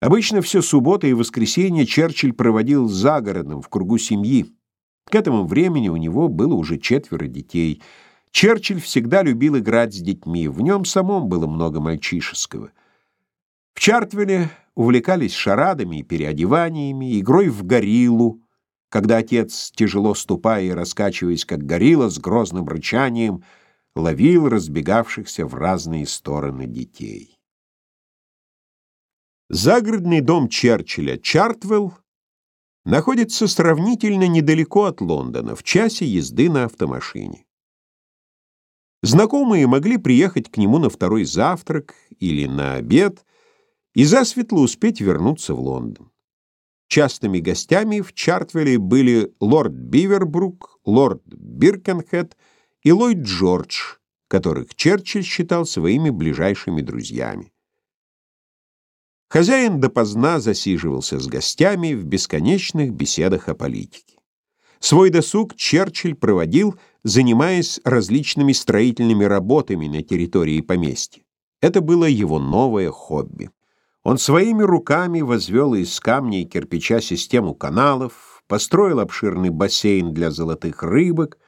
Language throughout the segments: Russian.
Обычно все субботы и воскресенье Черчилль проводил за городом, в кругу семьи. К этому времени у него было уже четверо детей. Черчилль всегда любил играть с детьми, в нем самом было много мальчишеского. В Чартвилле увлекались шарадами и переодеваниями, игрой в гориллу, когда отец, тяжело ступая и раскачиваясь, как горилла, с грозным рычанием, ловил разбегавшихся в разные стороны детей. Загородный дом Черчилля, Чартвелл, находится сравнительно недалеко от Лондона, в часе езды на автомашине. Знакомые могли приехать к нему на второй завтрак или на обед и засветло успеть вернуться в Лондон. Частыми гостями в Чартвелле были лорд Бивербрук, лорд Биркенхед и Ллойд Джордж, которых Черчилль считал своими ближайшими друзьями. Хозяин допоздна засиживался с гостями в бесконечных беседах о политике. Свой досуг Черчилль проводил, занимаясь различными строительными работами на территории поместья. Это было его новое хобби. Он своими руками возвел из камня и кирпича систему каналов, построил обширный бассейн для золотых рыбок.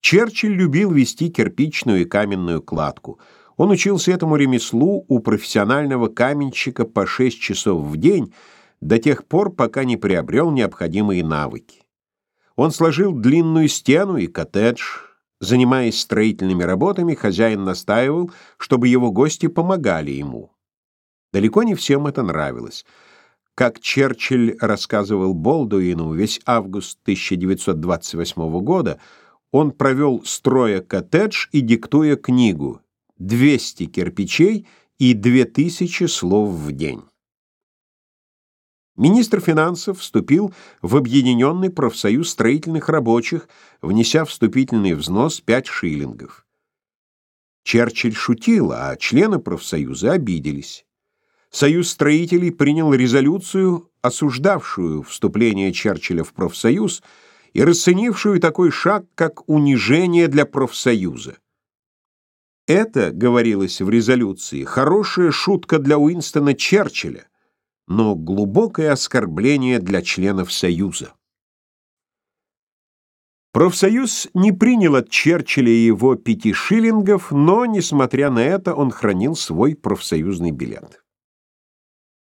Черчилль любил вести кирпичную и каменную кладку — он учился этому ремеслу у профессионального каменщика по 6 часов в день до тех пор, пока не приобрел необходимые навыки. Он сложил длинную стену и коттедж. Занимаясь строительными работами, хозяин настаивал, чтобы его гости помогали ему. Далеко не всем это нравилось. Как Черчилль рассказывал Болдуину, весь август 1928 года он провел строя коттедж и диктуя книгу 200 кирпичей и 2000 слов в день. Министр финансов вступил в Объединенный профсоюз строительных рабочих, внеся вступительный взнос 5 шиллингов. Черчилль шутил, а члены профсоюза обиделись. Союз строителей принял резолюцию, осуждавшую вступление Черчилля в профсоюз и расценившую такой шаг, как унижение для профсоюза. Это, говорилось в резолюции, хорошая шутка для Уинстона Черчилля, но глубокое оскорбление для членов Союза. Профсоюз не принял от Черчилля его пяти шиллингов, но, несмотря на это, он хранил свой профсоюзный билет.